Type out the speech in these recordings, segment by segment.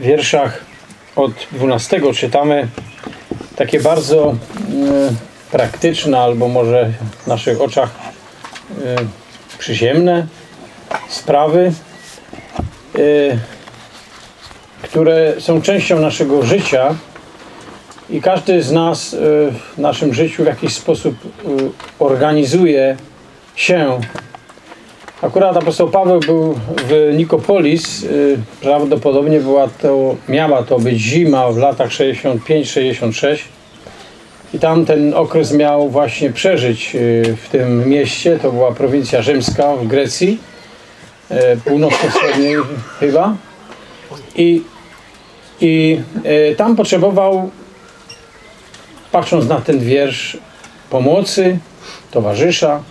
wierszach od 12 czytamy takie bardzo y, praktyczne, albo może w naszych oczach y, przyziemne sprawy, y, które są częścią naszego życia i każdy z nas w naszym życiu w jakiś sposób organizuje się Akurat apostoł Paweł był w Nikopolis. Prawdopodobnie była to, miała to być zima w latach 65-66. I tam ten okres miał właśnie przeżyć w tym mieście. To była prowincja rzymska w Grecji, północno-wschodniej chyba. I, i tam potrzebował, patrząc na ten wiersz, pomocy, towarzysza,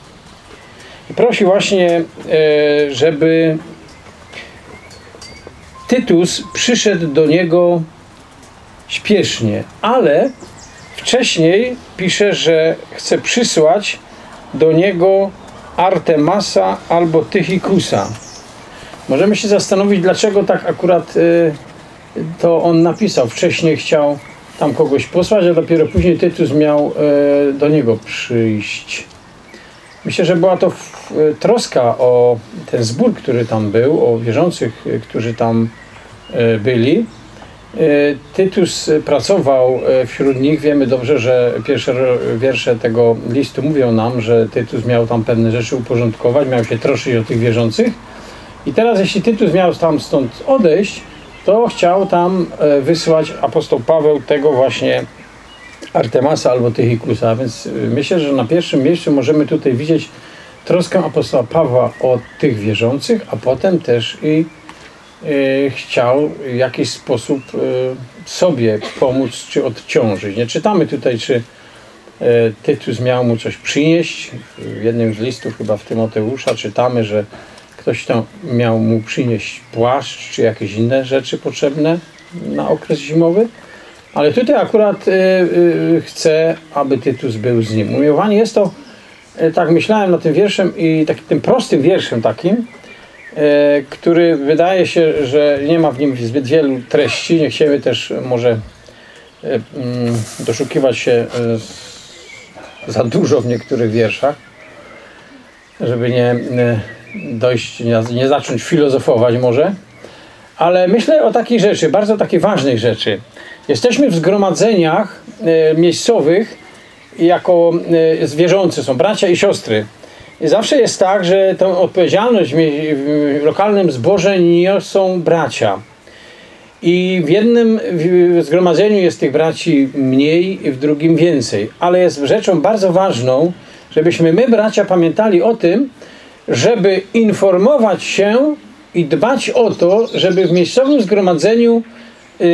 prosi właśnie, e, żeby Tytus przyszedł do niego śpiesznie, ale wcześniej pisze, że chce przysłać do niego Artemasa albo Tychikusa. Możemy się zastanowić, dlaczego tak akurat e, to on napisał. Wcześniej chciał tam kogoś posłać, a dopiero później Tytus miał e, do niego przyjść. Myślę, że była to e, troska o ten zbór, który tam był, o wierzących, e, którzy tam e, byli. Tytus pracował wśród nich. Wiemy dobrze, że pierwsze wiersze tego listu mówią nam, że Tytus miał tam pewne rzeczy uporządkować, miał się troszczyć o tych wierzących. I teraz, jeśli Tytus miał tam stąd odejść, to chciał tam wysłać apostoł Paweł tego właśnie Artemasa albo Tychikusa, więc y, myślę, że na pierwszym miejscu możemy tutaj widzieć troskę apostoła Pawła o tych wierzących, a potem też i y, chciał w jakiś sposób y, sobie pomóc czy odciążyć. Nie czytamy tutaj, czy y, Tytus miał mu coś przynieść. W jednym z listów chyba w Tymoteusza czytamy, że ktoś tam miał mu przynieść płaszcz czy jakieś inne rzeczy potrzebne na okres zimowy. Ale tutaj akurat y, y, chcę, aby Tytus był z nim. Umiłowanie jest to, y, tak myślałem nad tym wierszem i taki, tym prostym wierszem takim, y, który wydaje się, że nie ma w nim zbyt wielu treści. Nie chcemy też może y, mm, doszukiwać się y, za dużo w niektórych wierszach, żeby nie dojść, nie, nie zacząć filozofować może. Ale myślę o takiej rzeczy, bardzo takiej ważnej rzeczy. Jesteśmy w zgromadzeniach e, miejscowych jako e, zwierzący, są bracia i siostry. I zawsze jest tak, że tę odpowiedzialność w lokalnym zborze niosą bracia. I w jednym zgromadzeniu jest tych braci mniej, w drugim więcej. Ale jest rzeczą bardzo ważną, żebyśmy my, bracia, pamiętali o tym, żeby informować się i dbać o to, żeby w miejscowym zgromadzeniu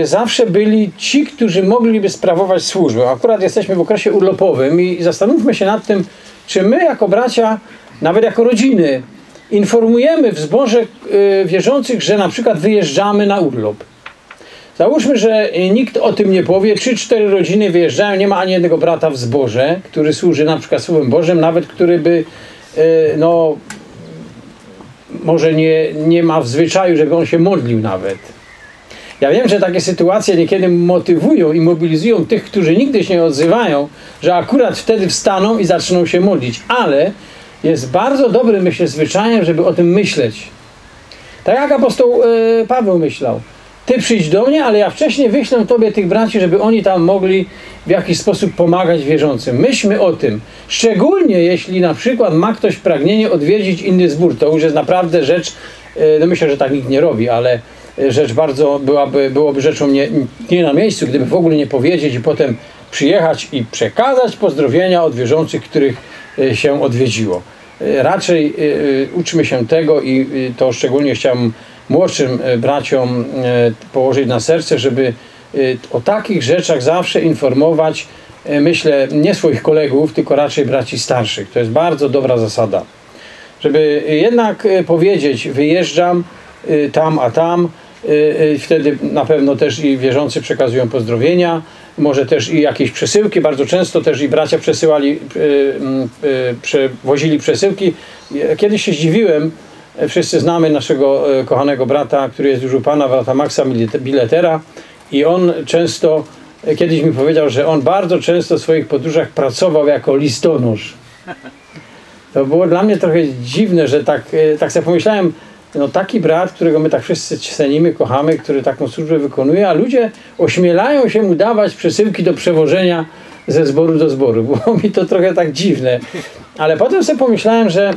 zawsze byli ci, którzy mogliby sprawować służbę. Akurat jesteśmy w okresie urlopowym i zastanówmy się nad tym, czy my jako bracia, nawet jako rodziny, informujemy w zborze y, wierzących, że na przykład wyjeżdżamy na urlop. Załóżmy, że nikt o tym nie powie, trzy, cztery rodziny wyjeżdżają, nie ma ani jednego brata w zborze, który służy na przykład Słowem Bożym, nawet który by y, no, może nie, nie ma w zwyczaju, żeby on się modlił nawet. Ja wiem, że takie sytuacje niekiedy motywują i mobilizują tych, którzy nigdy się nie odzywają, że akurat wtedy wstaną i zaczną się modlić, ale jest bardzo dobrym, myślę, zwyczajem, żeby o tym myśleć. Tak jak apostoł e, Paweł myślał. Ty przyjdź do mnie, ale ja wcześniej wyślę Tobie tych braci, żeby oni tam mogli w jakiś sposób pomagać wierzącym. Myślmy o tym. Szczególnie jeśli na przykład ma ktoś pragnienie odwiedzić inny zbór. To już jest naprawdę rzecz, e, no myślę, że tak nikt nie robi, ale rzecz bardzo byłaby, byłoby rzeczą nie, nie na miejscu, gdyby w ogóle nie powiedzieć i potem przyjechać i przekazać pozdrowienia od wierzących, których e, się odwiedziło. E, Raczej e, uczmy się tego i to szczególnie chciałem młodszym braciom położyć na serce, żeby o takich rzeczach zawsze informować, myślę, nie swoich kolegów, tylko raczej braci starszych. To jest bardzo dobra zasada. Żeby jednak powiedzieć, wyjeżdżam tam, a tam, wtedy na pewno też i wierzący przekazują pozdrowienia, może też i jakieś przesyłki, bardzo często też i bracia przesyłali, e, m, e, przewozili przesyłki. Kiedyś się zdziwiłem, wszyscy znamy naszego kochanego brata, który jest już u Pana, brata Maxa Biletera i on często, kiedyś mi powiedział, że on bardzo często w swoich podróżach pracował jako listonosz. To było dla mnie trochę dziwne, że tak, tak sobie pomyślałem, no taki brat, którego my tak wszyscy cenimy, kochamy, który taką służbę wykonuje, a ludzie ośmielają się mu dawać przesyłki do przewożenia ze zboru do zboru. Było mi to trochę tak dziwne. Ale potem sobie pomyślałem, że,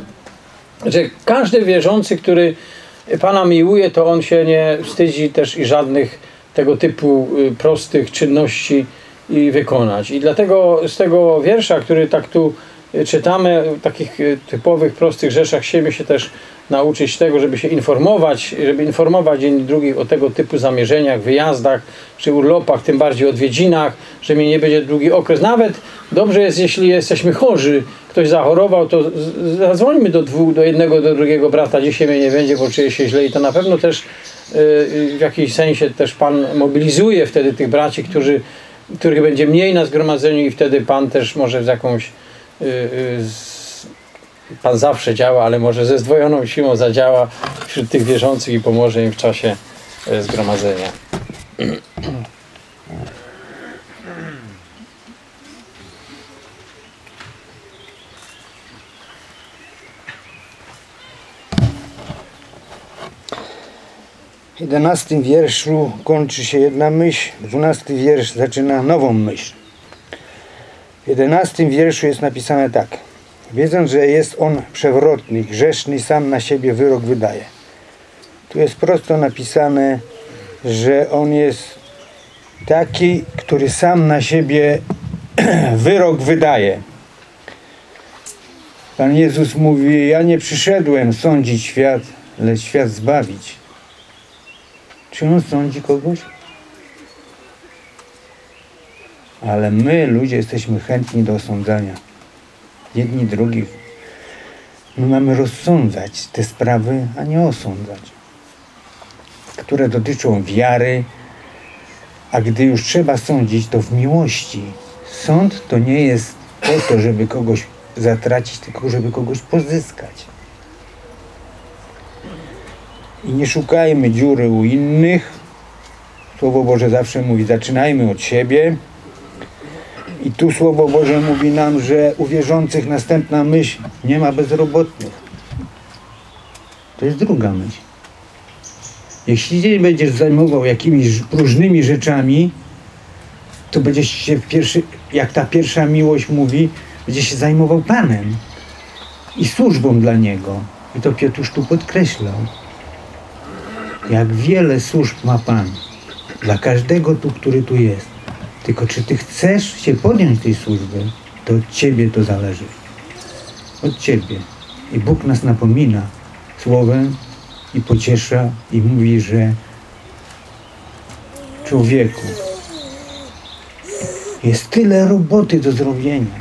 że każdy wierzący, który Pana miłuje, to on się nie wstydzi też i żadnych tego typu y, prostych czynności wykonać. I dlatego z tego wiersza, który tak tu czytamy, w takich y, typowych, prostych rzeczach, siebie się też nauczyć tego, żeby się informować, żeby informować jedni drugich o tego typu zamierzeniach, wyjazdach czy urlopach, tym bardziej odwiedzinach, że mi nie będzie długi okres. Nawet dobrze jest, jeśli jesteśmy chorzy, ktoś zachorował, to zadzwońmy do dwóch, do jednego, do drugiego brata, dzisiaj mnie nie będzie, bo czuję się źle i to na pewno też y, y, w jakiś sensie też Pan mobilizuje wtedy tych braci, którzy, których będzie mniej na zgromadzeniu i wtedy Pan też może z jakąś y, y, Pan zawsze działa, ale może ze zdwojoną siłą zadziała wśród tych wierzących i pomoże im w czasie e, zgromadzenia. W 11 wierszu kończy się jedna myśl, 12 wiersz zaczyna nową myśl. 11 wierszu jest napisane tak. Wiedząc, że jest on przewrotny, grzeszny, sam na siebie wyrok wydaje. Tu jest prosto napisane, że on jest taki, który sam na siebie wyrok wydaje. Pan Jezus mówi, ja nie przyszedłem sądzić świat, lecz świat zbawić. Czy on sądzi kogoś? Ale my, ludzie, jesteśmy chętni do osądzania. Jedni drugich. My mamy rozsądzać te sprawy, a nie osądzać. Które dotyczą wiary, a gdy już trzeba sądzić, to w miłości. Sąd to nie jest po to, żeby kogoś zatracić, tylko żeby kogoś pozyskać. I nie szukajmy dziury u innych. Słowo Boże zawsze mówi, zaczynajmy od siebie. I tu Słowo Boże mówi nam, że u wierzących następna myśl, nie ma bezrobotnych. To jest druga myśl. Jeśli się będziesz zajmował jakimiś różnymi rzeczami, to będziesz się pierwszy, jak ta pierwsza miłość mówi, będziesz się zajmował Panem i służbą dla Niego. I to Piotrusz tu podkreślał jak wiele służb ma Pan dla każdego tu, który tu jest. Tylko czy Ty chcesz się podjąć tej służby, to od Ciebie to zależy. Od Ciebie. I Bóg nas napomina słowem i pociesza i mówi, że człowieku, jest tyle roboty do zrobienia.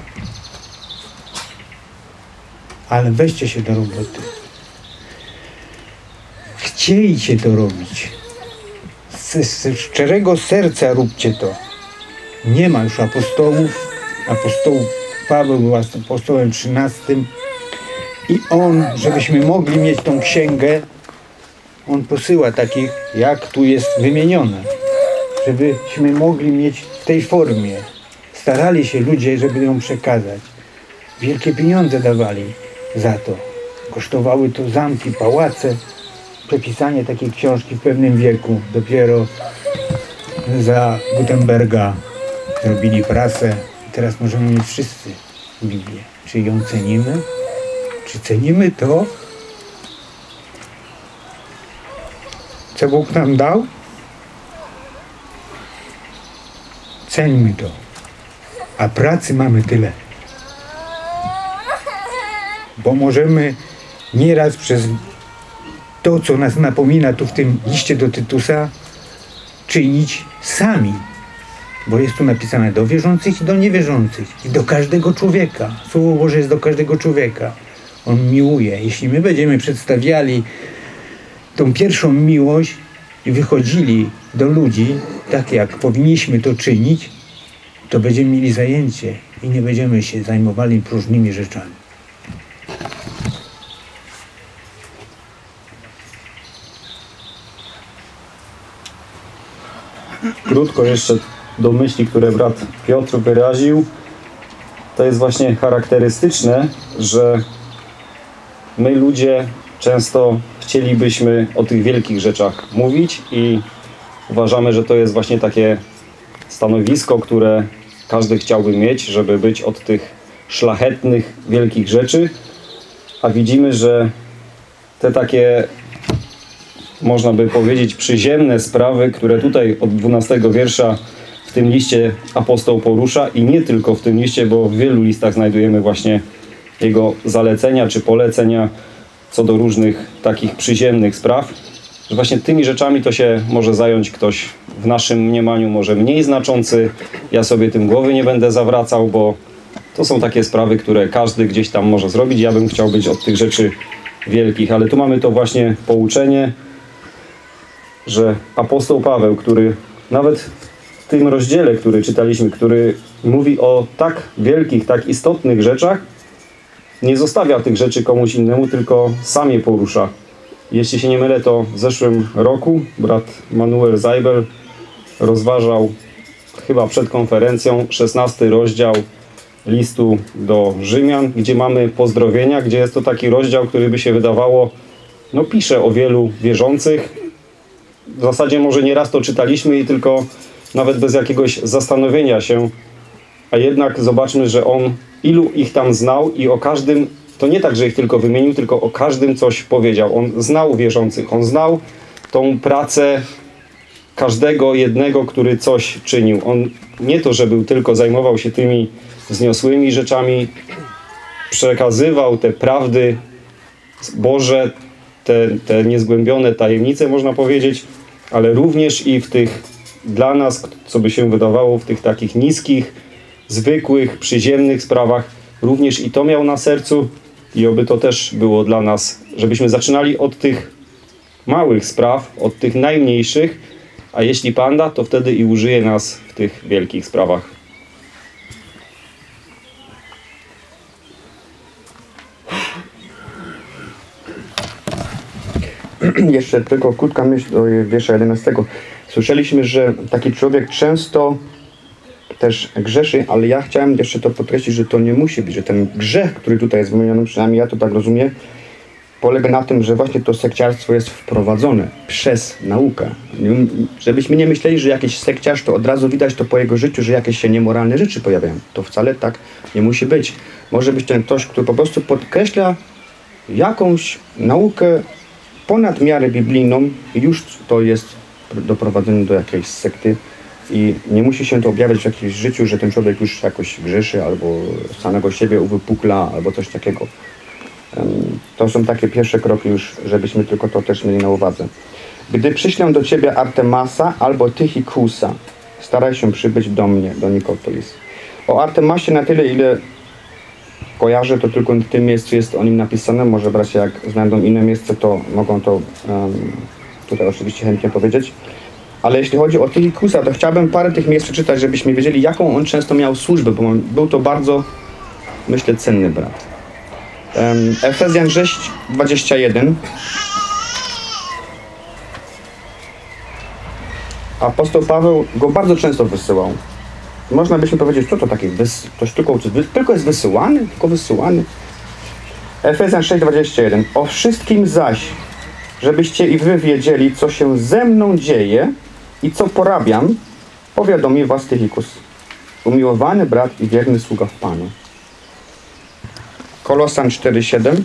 Ale weźcie się do roboty chciejcie to robić. Z, z szczerego serca róbcie to. Nie ma już apostołów. Apostołów Paweł był apostołem 13. I on, żebyśmy mogli mieć tą księgę, on posyła takich, jak tu jest wymienione, żebyśmy mogli mieć w tej formie. Starali się ludzie, żeby ją przekazać. Wielkie pieniądze dawali za to. Kosztowały to zamki, pałace. Przepisanie takiej książki w pewnym wieku. Dopiero za Gutenberga zrobili prasę. I teraz możemy mieć wszyscy Biblię. Czy ją cenimy? Czy cenimy to, co Bóg nam dał? Ceńmy to. A pracy mamy tyle. Bo możemy nieraz przez to, co nas napomina tu w tym liście do Tytusa, czynić sami. Bo jest tu napisane do wierzących i do niewierzących. I do każdego człowieka. Słowo Boże jest do każdego człowieka. On miłuje. Jeśli my będziemy przedstawiali tą pierwszą miłość i wychodzili do ludzi, tak jak powinniśmy to czynić, to będziemy mieli zajęcie i nie będziemy się zajmowali próżnymi rzeczami. Krótko jeszcze do myśli, które brat Piotr wyraził. To jest właśnie charakterystyczne, że my ludzie często chcielibyśmy o tych wielkich rzeczach mówić i uważamy, że to jest właśnie takie stanowisko, które każdy chciałby mieć, żeby być od tych szlachetnych, wielkich rzeczy, a widzimy, że te takie można by powiedzieć, przyziemne sprawy, które tutaj od 12 wiersza w tym liście apostoł porusza i nie tylko w tym liście, bo w wielu listach znajdujemy właśnie jego zalecenia czy polecenia co do różnych takich przyziemnych spraw, że właśnie tymi rzeczami to się może zająć ktoś w naszym mniemaniu może mniej znaczący. Ja sobie tym głowy nie będę zawracał, bo to są takie sprawy, które każdy gdzieś tam może zrobić. Ja bym chciał być od tych rzeczy wielkich, ale tu mamy to właśnie pouczenie, że apostoł Paweł, który nawet w tym rozdziale, który czytaliśmy, który mówi o tak wielkich, tak istotnych rzeczach, nie zostawia tych rzeczy komuś innemu, tylko sam je porusza. Jeśli się nie mylę, to w zeszłym roku brat Manuel Zaibel rozważał chyba przed konferencją 16 rozdział listu do Rzymian, gdzie mamy pozdrowienia, gdzie jest to taki rozdział, który by się wydawało, no pisze o wielu wierzących, w zasadzie może nieraz to czytaliśmy i tylko nawet bez jakiegoś zastanowienia się, a jednak zobaczmy, że on ilu ich tam znał i o każdym, to nie tak, że ich tylko wymienił, tylko o każdym coś powiedział. On znał wierzących, on znał tą pracę każdego jednego, który coś czynił. On nie to, że był tylko zajmował się tymi wzniosłymi rzeczami, przekazywał te prawdy Boże, te, te niezgłębione tajemnice, można powiedzieć, ale również i w tych dla nas, co by się wydawało, w tych takich niskich, zwykłych, przyziemnych sprawach, również i to miał na sercu i oby to też było dla nas, żebyśmy zaczynali od tych małych spraw, od tych najmniejszych, a jeśli Pan da, to wtedy i użyje nas w tych wielkich sprawach. Jeszcze tylko krótka myśl do wiersza 11. Słyszeliśmy, że taki człowiek często też grzeszy, ale ja chciałem jeszcze to podkreślić, że to nie musi być, że ten grzech, który tutaj jest wymieniony, przynajmniej ja to tak rozumiem, polega na tym, że właśnie to sekciarstwo jest wprowadzone przez naukę. Żebyśmy nie myśleli, że jakiś sekciarz to od razu widać to po jego życiu, że jakieś się niemoralne rzeczy pojawiają. To wcale tak nie musi być. Może być ten ktoś, który po prostu podkreśla jakąś naukę ponad miarę biblijną i już to jest doprowadzenie do jakiejś sekty i nie musi się to objawiać w jakimś życiu, że ten człowiek już jakoś grzeszy albo samego siebie uwypukla albo coś takiego. To są takie pierwsze kroki już, żebyśmy tylko to też mieli na uwadze. Gdy przyślę do ciebie Artemasa albo Tychikusa, staraj się przybyć do mnie, do Nikopolis. O Artemasie na tyle, ile kojarzę, to tylko w tym miejscu jest o nim napisane. Może bracia, jak znajdą inne miejsce, to mogą to em, tutaj oczywiście chętnie powiedzieć. Ale jeśli chodzi o Tychikusa, to chciałbym parę tych miejsc przeczytać, żebyśmy wiedzieli, jaką on często miał służbę, bo był to bardzo, myślę, cenny brat. Em, Efezjan 6, 21. Apostoł Paweł go bardzo często wysyłał. Można byśmy powiedzieć, co to takie, wy- tylko jest wysyłany, tylko wysyłany. Efezjan 6,21 O wszystkim zaś, żebyście i wy wiedzieli, co się ze mną dzieje i co porabiam, powiadomi was Tychikus, umiłowany brat i wierny sługa w Panu. Kolosan 4,7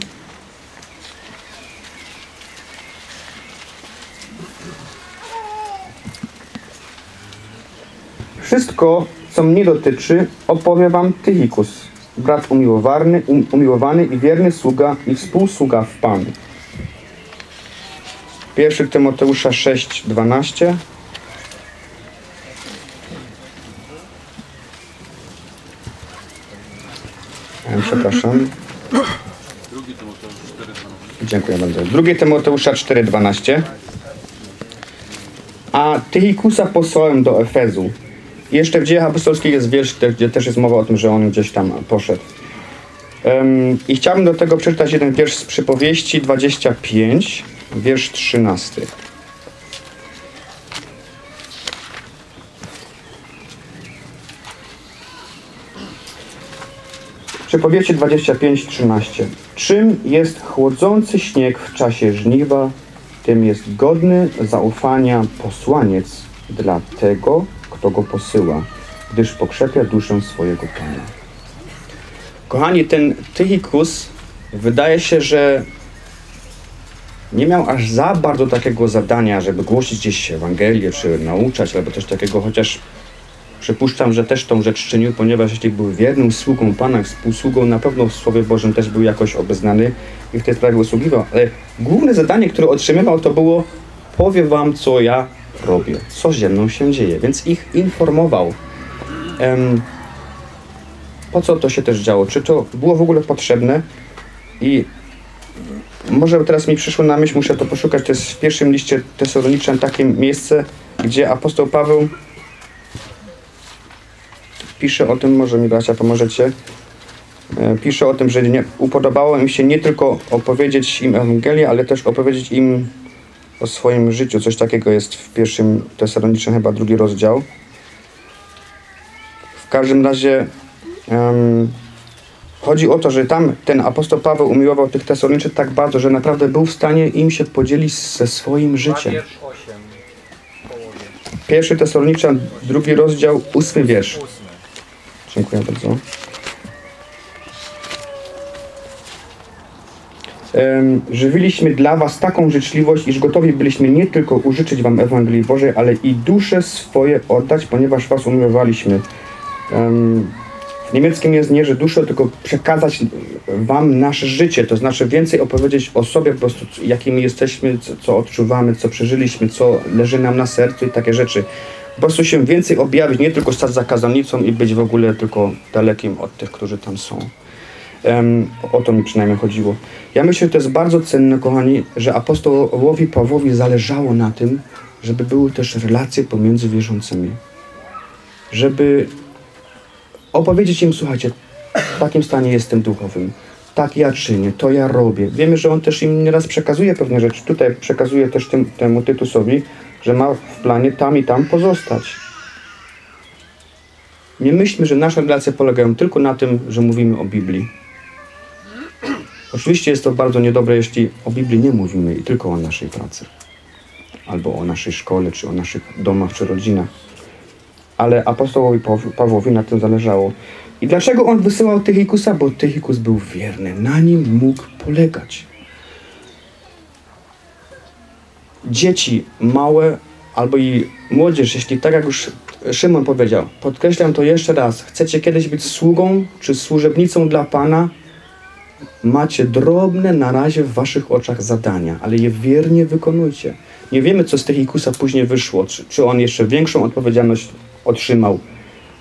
Wszystko, co mnie dotyczy, opowie wam Tychikus, brat umiłowany, um, umiłowany i wierny sługa i współsługa w Panu. 1 Tymoteusza 6, 12. E, Przepraszam. Dziękuję bardzo. 2 Tymoteusza 4,12 A Tychikusa posłałem do Efezu. Jeszcze w dziejach apostolskich jest wiersz, gdzie też jest mowa o tym, że on gdzieś tam poszedł. Em, I chciałbym do tego przeczytać jeden wiersz z przypowieści 25, wiersz 13. Przypowieści 25, 13. Czym jest chłodzący śnieg w czasie żniwa, tym jest godny zaufania posłaniec dla tego, kto go posyła, gdyż pokrzepia duszę swojego Pana. Kochani, ten Tychikus wydaje się, że nie miał aż za bardzo takiego zadania, żeby głosić gdzieś Ewangelię, czy nauczać, albo coś takiego, chociaż przypuszczam, że też tą rzecz czynił, ponieważ jeśli był wiernym sługą Pana, współsługą, na pewno w Słowie Bożym też był jakoś obeznany i w tej sprawie usługiwał. Ale główne zadanie, które otrzymywał, to było powiem wam, co ja robię, co ze mną się dzieje, więc ich informował. Po co to się też działo? Czy to było w ogóle potrzebne? I może teraz mi przyszło na myśl, muszę to poszukać, to jest w pierwszym liście Tesaloniczan takie miejsce, gdzie apostoł Paweł pisze o tym, może mi bracia pomożecie, E, pisze o tym, że nie, upodobało im się nie tylko opowiedzieć im Ewangelię, ale też opowiedzieć im o swoim życiu. Coś takiego jest w pierwszym Tesalonicznym, chyba drugi rozdział. W każdym razie em, chodzi o to, że tam ten apostoł Paweł umiłował tych Tesaloniczych tak bardzo, że naprawdę był w stanie im się podzielić ze swoim życiem. Wiersz 8 w połowie. Pierwszy Tesaloniczan, drugi rozdział, ósmy wiersz. Dziękuję bardzo. Żywiliśmy dla Was taką życzliwość, iż gotowi byliśmy nie tylko użyczyć Wam Ewangelii Bożej, ale i dusze swoje oddać, ponieważ Was umiłowaliśmy. W niemieckim jest nie, że duszę, tylko przekazać Wam nasze życie, to znaczy więcej opowiedzieć o sobie, po prostu jakimi jesteśmy, co, co odczuwamy, co przeżyliśmy, co leży nam na sercu i takie rzeczy. Po prostu się więcej objawić, nie tylko stać za kazalnicą i być w ogóle tylko dalekim od tych, którzy tam są. Em, o to mi przynajmniej chodziło. Ja myślę, że to jest bardzo cenne, kochani, że apostołowi Pawłowi zależało na tym, żeby były też relacje pomiędzy wierzącymi. Żeby opowiedzieć im, słuchajcie, w takim stanie jestem duchowym. Tak ja czynię, to ja robię. Wiemy, że on też im nieraz przekazuje pewne rzeczy. Tutaj przekazuje też tym, temu Tytusowi, że ma w planie tam i tam pozostać. Nie myślmy, że nasze relacje polegają tylko na tym, że mówimy o Biblii. Oczywiście jest to bardzo niedobre, jeśli o Biblii nie mówimy i tylko o naszej pracy. Albo o naszej szkole, czy o naszych domach, czy rodzinach. Ale apostołowi Paw- Pawłowi na tym zależało. I dlaczego on wysyłał Tychikusa? Bo Tychikus był wierny. Na nim mógł polegać. Dzieci małe albo i młodzież, jeśli tak jak już Szymon powiedział, podkreślam to jeszcze raz, chcecie kiedyś być sługą czy służebnicą dla Pana, macie drobne na razie w waszych oczach zadania, ale je wiernie wykonujcie. Nie wiemy, co z Tychikusa później wyszło, czy, czy on jeszcze większą odpowiedzialność otrzymał,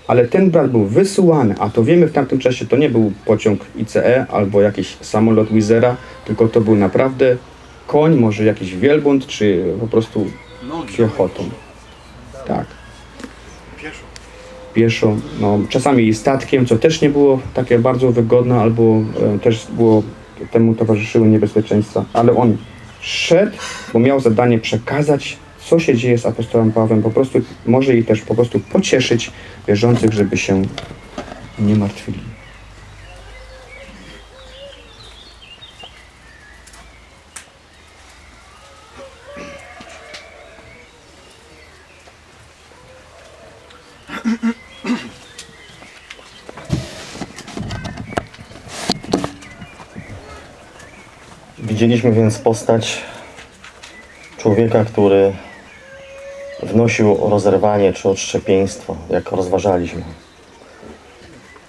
ale ten brat był wysyłany, a to wiemy w tamtym czasie, to nie był pociąg ICE albo jakiś samolot Wizera, tylko to był naprawdę koń, może jakiś wielbłąd, czy po prostu piechotą. Tak. Pieszo, no czasami i statkiem, co też nie było takie bardzo wygodne, albo e, też było temu towarzyszyły niebezpieczeństwa, ale on szedł, bo miał zadanie przekazać, co się dzieje z apostołem Pawłem, po prostu może i też po prostu pocieszyć wierzących, żeby się nie martwili. Widzieliśmy więc postać człowieka, który wnosił rozerwanie czy odszczepieństwo, jak rozważaliśmy.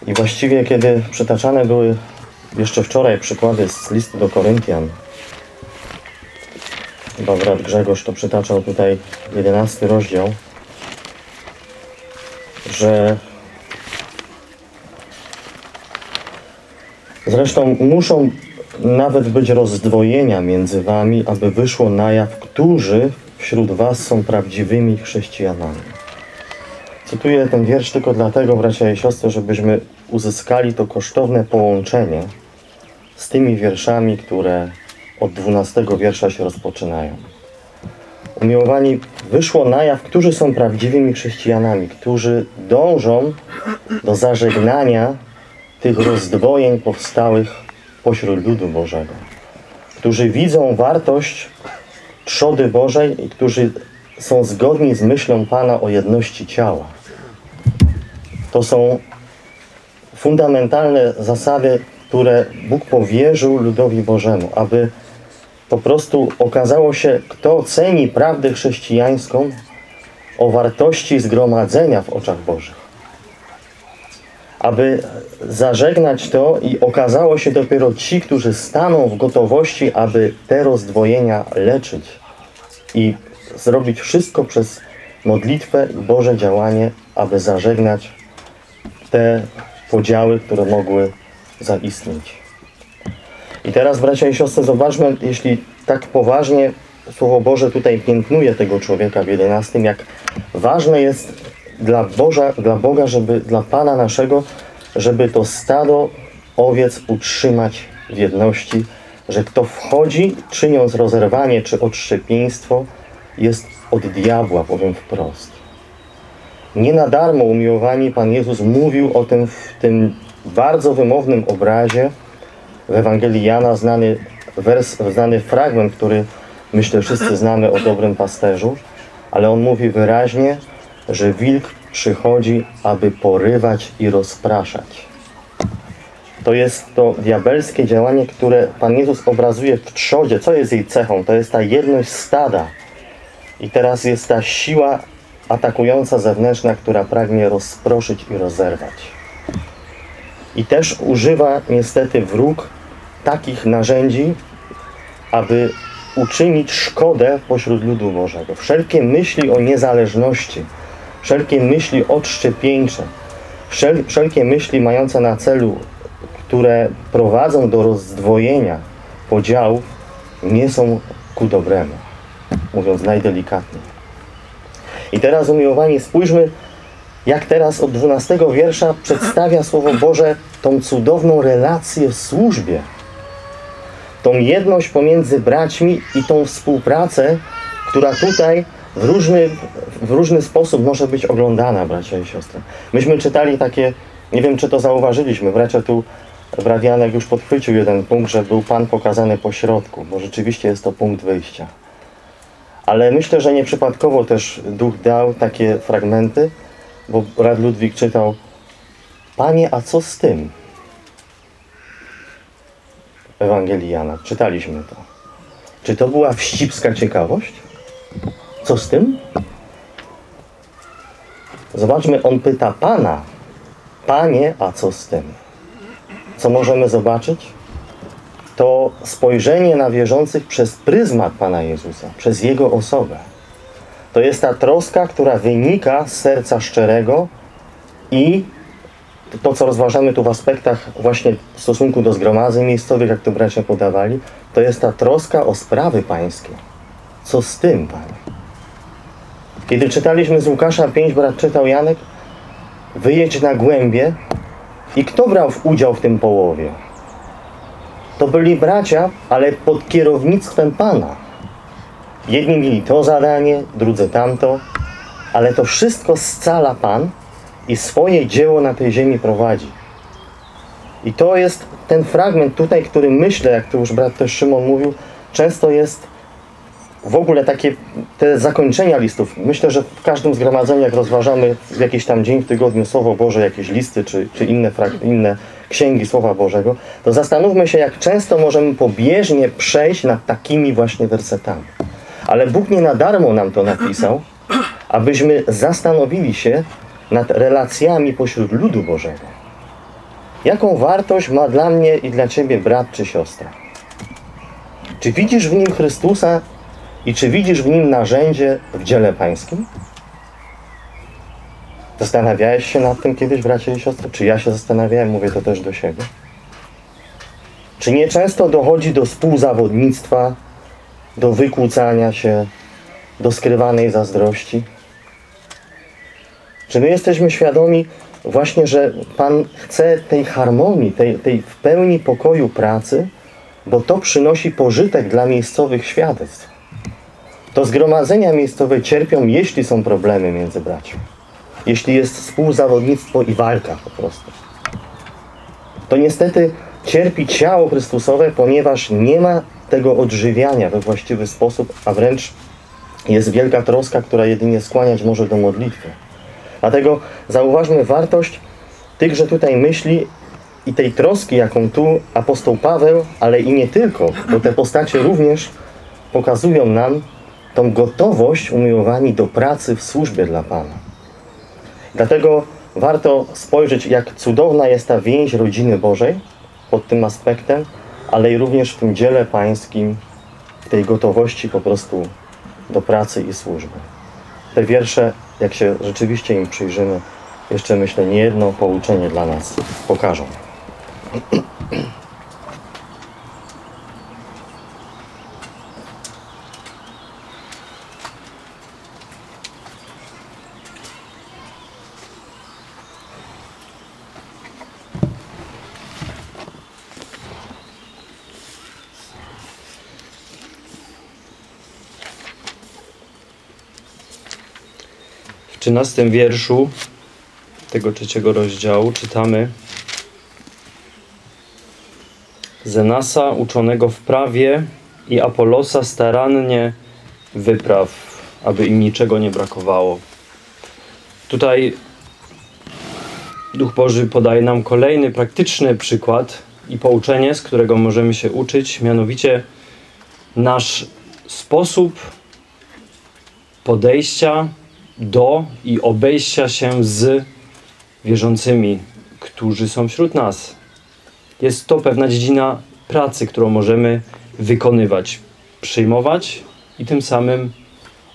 I właściwie, kiedy przytaczane były jeszcze wczoraj przykłady z listu do Koryntian, chyba brat Grzegorz to przytaczał tutaj 11 rozdział, że Zresztą muszą nawet być rozdwojenia między wami, aby wyszło na jaw, którzy wśród was są prawdziwymi chrześcijanami. Cytuję ten wiersz tylko dlatego, bracia i siostry, żebyśmy uzyskali to kosztowne połączenie z tymi wierszami, które od 12 wiersza się rozpoczynają. Umiłowani, wyszło na jaw, którzy są prawdziwymi chrześcijanami, którzy dążą do zażegnania tych rozdwojeń powstałych pośród ludu Bożego, którzy widzą wartość trzody Bożej i którzy są zgodni z myślą Pana o jedności ciała. To są fundamentalne zasady, które Bóg powierzył ludowi Bożemu, aby po prostu okazało się, kto ceni prawdę chrześcijańską o wartości zgromadzenia w oczach Bożych aby zażegnać to i okazało się dopiero ci, którzy staną w gotowości, aby te rozdwojenia leczyć i zrobić wszystko przez modlitwę i Boże działanie, aby zażegnać te podziały, które mogły zaistnieć. I teraz, bracia i siostry, zobaczmy, jeśli tak poważnie Słowo Boże tutaj piętnuje tego człowieka w 11, jak ważne jest dla, Boża, dla Boga, żeby, dla Pana naszego, żeby to stado owiec utrzymać w jedności, że kto wchodzi, czyniąc rozerwanie czy odszczepieństwo, jest od diabła, powiem wprost. Nie na darmo umiłowani Pan Jezus mówił o tym w tym bardzo wymownym obrazie w Ewangelii Jana, znany, wers, znany fragment, który myślę wszyscy znamy o dobrym pasterzu, ale on mówi wyraźnie, że wilk przychodzi, aby porywać i rozpraszać. To jest to diabelskie działanie, które Pan Jezus obrazuje w trzodzie. Co jest jej cechą? To jest ta jedność stada. I teraz jest ta siła atakująca zewnętrzna, która pragnie rozproszyć i rozerwać. I też używa niestety wróg takich narzędzi, aby uczynić szkodę pośród ludu Bożego. Wszelkie myśli o niezależności, wszelkie myśli odszczepieńcze, wszel, wszelkie myśli mające na celu, które prowadzą do rozdwojenia podziałów, nie są ku dobremu, mówiąc najdelikatniej. I teraz, umiłowani, spójrzmy, jak teraz od 12 wiersza przedstawia Słowo Boże tą cudowną relację w służbie. Tą jedność pomiędzy braćmi i tą współpracę, która tutaj w różny, w różny sposób może być oglądana, bracia i siostry. Myśmy czytali takie, nie wiem czy to zauważyliśmy, bracia tu, brat Janek już podchwycił jeden punkt, że był Pan pokazany po środku, bo rzeczywiście jest to punkt wyjścia. Ale myślę, że nieprzypadkowo też Duch dał takie fragmenty, bo brat Ludwik czytał Panie, a co z tym? Ewangelii Jana. Czytaliśmy to. Czy to była wścibska ciekawość? Co z tym? Zobaczmy, on pyta Pana. Panie, a co z tym? Co możemy zobaczyć? To spojrzenie na wierzących przez pryzmat Pana Jezusa, przez Jego osobę. To jest ta troska, która wynika z serca szczerego i to, co rozważamy tu w aspektach właśnie w stosunku do zgromadzeń miejscowych, jak to bracia podawali, to jest ta troska o sprawy pańskie. Co z tym, Panie? Kiedy czytaliśmy z Łukasza 5, brat czytał Janek, wyjedź na głębie i kto brał udział w tym połowie? To byli bracia, ale pod kierownictwem Pana. Jedni mieli to zadanie, drudzy tamto, ale to wszystko scala Pan i swoje dzieło na tej ziemi prowadzi. I to jest ten fragment tutaj, który myślę, jak tu już brat też Szymon mówił, często jest w ogóle takie te zakończenia listów. Myślę, że w każdym zgromadzeniu, jak rozważamy jakiś tam dzień w tygodniu Słowo Boże, jakieś listy czy, czy inne, inne księgi Słowa Bożego, to zastanówmy się, jak często możemy pobieżnie przejść nad takimi właśnie wersetami. Ale Bóg nie na darmo nam to napisał, abyśmy zastanowili się nad relacjami pośród ludu Bożego. Jaką wartość ma dla mnie i dla Ciebie brat czy siostra? Czy widzisz w nim Chrystusa i czy widzisz w nim narzędzie w dziele pańskim? Zastanawiałeś się nad tym kiedyś, bracie i siostry? Czy ja się zastanawiałem? Mówię to też do siebie. Czy nieczęsto dochodzi do współzawodnictwa, do wykłócania się, do skrywanej zazdrości? Czy my jesteśmy świadomi właśnie, że Pan chce tej harmonii, tej, tej w pełni pokoju pracy, bo to przynosi pożytek dla miejscowych świadectw. To zgromadzenia miejscowe cierpią, jeśli są problemy między braćmi. Jeśli jest współzawodnictwo i walka po prostu. To niestety cierpi ciało Chrystusowe, ponieważ nie ma tego odżywiania we właściwy sposób, a wręcz jest wielka troska, która jedynie skłaniać może do modlitwy. Dlatego zauważmy wartość tychże tutaj myśli i tej troski, jaką tu apostoł Paweł, ale i nie tylko, bo te postacie również pokazują nam tą gotowość umiłowani do pracy w służbie dla Pana. Dlatego warto spojrzeć, jak cudowna jest ta więź rodziny Bożej pod tym aspektem, ale i również w tym dziele pańskim, w tej gotowości po prostu do pracy i służby. Te wiersze, jak się rzeczywiście im przyjrzymy, jeszcze myślę, nie jedno pouczenie dla nas pokażą. 13 wierszu tego trzeciego rozdziału czytamy Zenasa uczonego w prawie i Apolosa starannie wypraw, aby im niczego nie brakowało. Tutaj Duch Boży podaje nam kolejny praktyczny przykład i pouczenie, z którego możemy się uczyć, mianowicie nasz sposób podejścia do i obejścia się z wierzącymi, którzy są wśród nas. Jest to pewna dziedzina pracy, którą możemy wykonywać, przyjmować i tym samym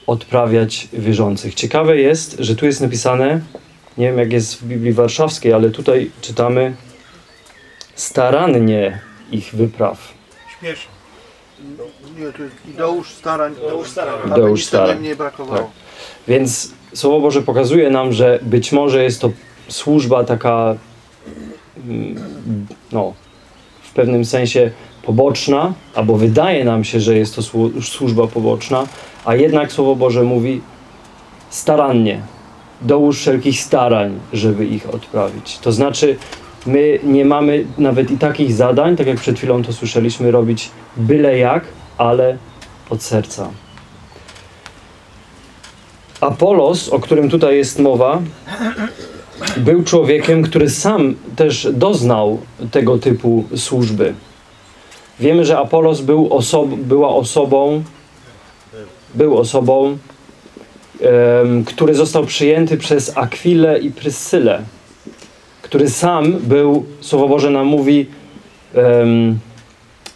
odprawiać wierzących. Ciekawe jest, że tu jest napisane, nie wiem jak jest w Biblii Warszawskiej, ale tutaj czytamy starannie ich wypraw. Śmiesznie. Nie, to jest Ideusz starań. Ideusz starań. Aby nic starań. nie brakowało. Tak. Więc Słowo Boże pokazuje nam, że być może jest to służba taka, mm, no, w pewnym sensie poboczna, albo wydaje nam się, że jest to słu- służba poboczna, a jednak Słowo Boże mówi starannie, dołóż wszelkich starań, żeby ich odprawić. To znaczy, my nie mamy nawet i takich zadań, tak jak przed chwilą to słyszeliśmy, robić byle jak, ale od serca. Apolos, o którym tutaj jest mowa, był człowiekiem, który sam też doznał tego typu służby. Wiemy, że Apolos był oso- była osobą, był osobą, em, który został przyjęty przez Akwilę i Prysylę, który sam był, Słowo Boże nam mówi, em,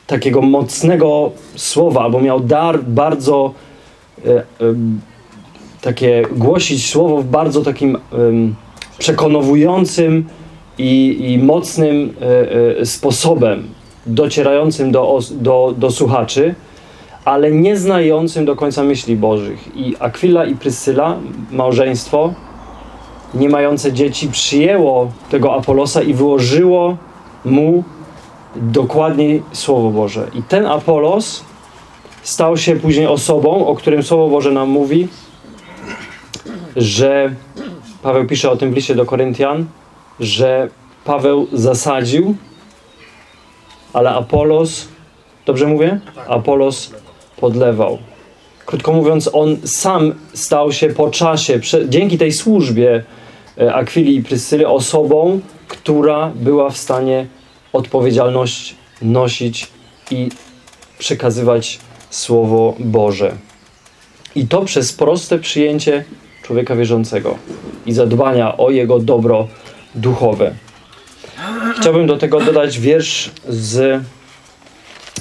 takiego mocnego słowa, albo miał dar bardzo em, takie głosić słowo w bardzo takim em, przekonowującym i, i mocnym e, e, sposobem, docierającym do, do, do słuchaczy, ale nie znającym do końca myśli Bożych. I Akwila i Pryscyla, małżeństwo, nie mające dzieci, przyjęło tego Apolosa i wyłożyło mu dokładniej Słowo Boże. I ten Apolos stał się później osobą, o którym Słowo Boże nam mówi, że Paweł pisze o tym w liście do Koryntian, że Paweł zasadził, ale Apolos, dobrze mówię? Apolos podlewał. Krótko mówiąc, on sam stał się po czasie, dzięki tej służbie e, Akwili i Pryscyly, osobą, która była w stanie odpowiedzialność nosić i przekazywać Słowo Boże. I to przez proste przyjęcie człowieka wierzącego i zadbania o jego dobro duchowe. Chciałbym do tego dodać wiersz z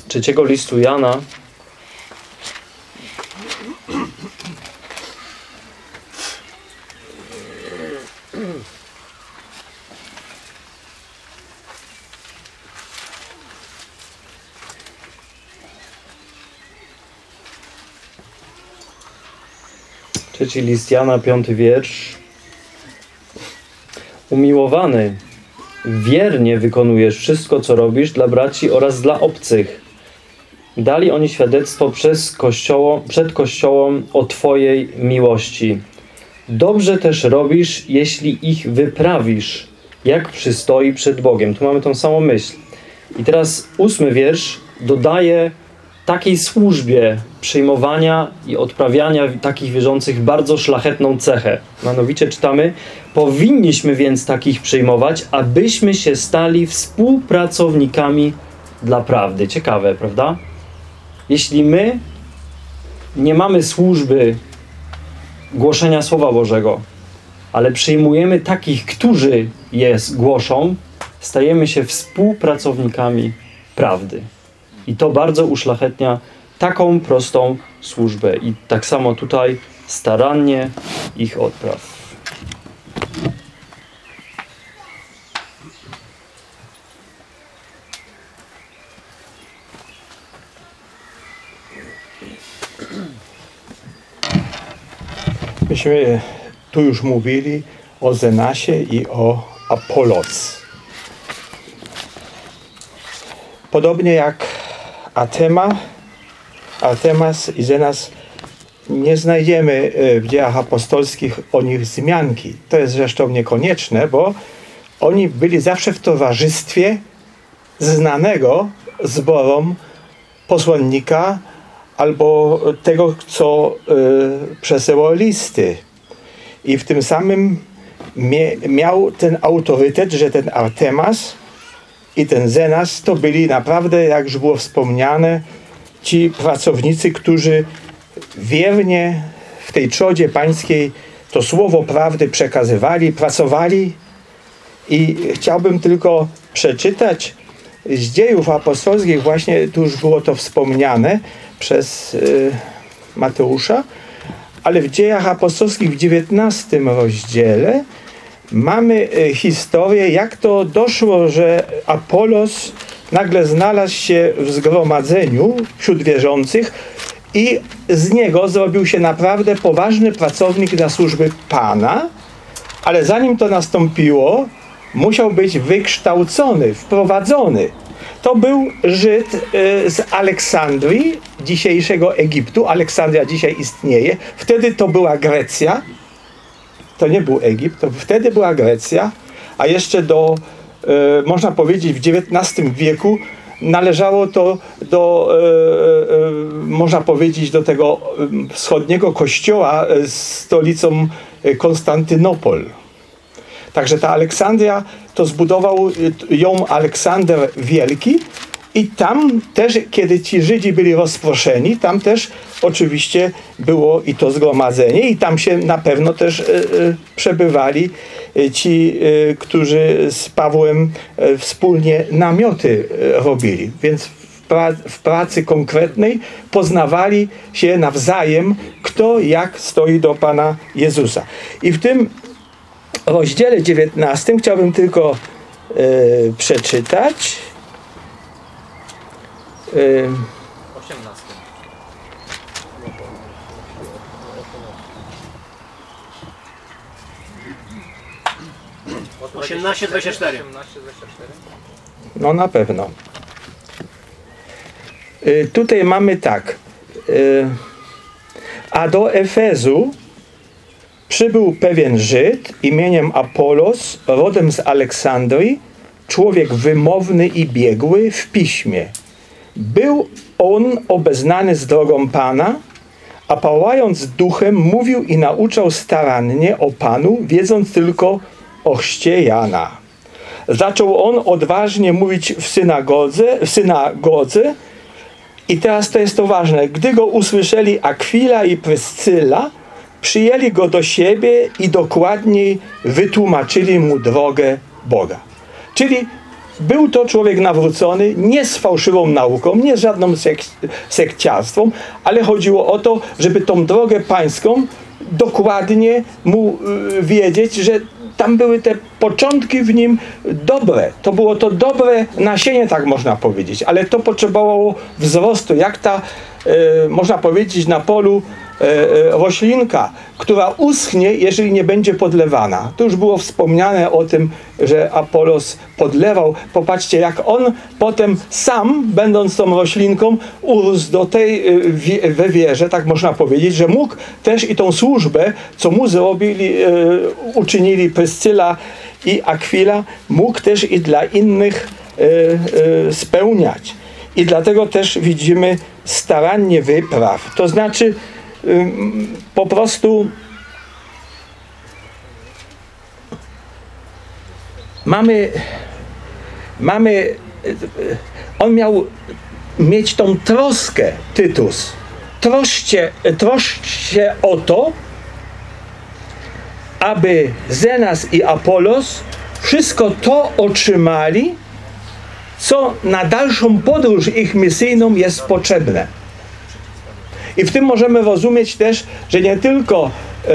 trzeciego listu Jana, Trzeci list Jana, piąty wiersz. Umiłowany, wiernie wykonujesz wszystko, co robisz dla braci oraz dla obcych. Dali oni świadectwo przez kościoło, przed Kościołem o Twojej miłości. Dobrze też robisz, jeśli ich wyprawisz, jak przystoi przed Bogiem. Tu mamy tą samą myśl. I teraz ósmy wiersz dodaje takiej służbie przyjmowania i odprawiania takich wierzących bardzo szlachetną cechę. Mianowicie czytamy, powinniśmy więc takich przyjmować, abyśmy się stali współpracownikami dla prawdy. Ciekawe, prawda? Jeśli my nie mamy służby głoszenia Słowa Bożego, ale przyjmujemy takich, którzy je głoszą, stajemy się współpracownikami prawdy. I to bardzo uszlachetnia taką prostą służbę. I tak samo tutaj starannie ich odpraw. Myśmy tu już mówili o Zenasie i o Apolos. Podobnie jak Atema, Artemas i Zenas nie znajdziemy e, w dziejach apostolskich o nich wzmianki. To jest zresztą niekonieczne, bo oni byli zawsze w towarzystwie znanego zborom posłannika albo tego, co y, listy. I w tym samym mie, miał ten autorytet, że ten Artemas i ten Zenas to byli naprawdę, jak już było wspomniane, ci pracownicy, którzy wiernie w tej trzodzie pańskiej to słowo prawdy przekazywali, pracowali. I chciałbym tylko przeczytać z dziejów apostolskich, właśnie tu już było to wspomniane przez y, Mateusza, ale w dziejach apostolskich w 19 rozdziale mamy y, historię, jak to doszło, że Apolos nagle znalazł się w zgromadzeniu wśród wierzących i z niego zrobił się naprawdę poważny pracownik dla służby Pana, ale zanim to nastąpiło, musiał być wykształcony, wprowadzony. To był Żyd y, z Aleksandrii, dzisiejszego Egiptu. Aleksandria dzisiaj istnieje. Wtedy to była Grecja. To nie był Egipt, to wtedy była Grecja, a jeszcze do, y, można powiedzieć, w XIX wieku należało to do, y, y, można powiedzieć, do tego wschodniego kościoła z stolicą Konstantynopol. Także ta Aleksandria to zbudował ją Aleksander Wielki i tam też, kiedy ci Żydzi byli rozproszeni, tam też oczywiście było i to zgromadzenie i tam się na pewno też y, y, przebywali y, ci, y, którzy z Pawłem y, wspólnie namioty y, robili. Więc w, pra w pracy konkretnej poznawali się nawzajem, kto jak stoi do Pana Jezusa. I w tym rozdziale 19 chciałbym tylko e, przeczytać. E, 18-24. no na pewno. y, tutaj mamy tak. y, A do Efezu przybył pewien Żyd imieniem Apolos, rodem z Aleksandrii, człowiek wymowny i biegły w piśmie. Był on obeznany z drogą Pana, a pałając duchem mówił i nauczał starannie o Panu, wiedząc tylko o chrzcie Jana. Zaczął on odważnie mówić w synagodze, w synagodze i teraz to jest to ważne. Gdy go usłyszeli Akwila i Pryscyla, przyjęli go do siebie i dokładniej wytłumaczyli mu drogę Boga. Czyli był to człowiek nawrócony, nie z fałszywą nauką, nie z żadną sek sekciarstwą, ale chodziło o to, żeby tą drogę pańską dokładnie mu y, wiedzieć, że tam były te początki w nim dobre. To było to dobre nasienie, tak można powiedzieć, ale to potrzebowało wzrostu, jak ta, e, można powiedzieć, na polu roślinka, która uschnie, jeżeli nie będzie podlewana. To już było wspomniane o tym, że Apolos podlewał. Popatrzcie, jak on potem sam, będąc tą roślinką, urósł do tej e, we wierze, tak można powiedzieć, że mógł też i tą służbę, co mu zrobili, e, uczynili Pryscyla i Akwila, mógł też i dla innych e, e, spełniać. I dlatego też widzimy starannie wypraw. To znaczy po prostu mamy, mamy, y, on miał mieć tą troskę, Tytus. Troszcie, troszcz się o to, aby Zenas i Apolos wszystko to otrzymali, co na dalszą podróż ich misyjną jest potrzebne. I w tym możemy rozumieć też, że nie tylko e, e,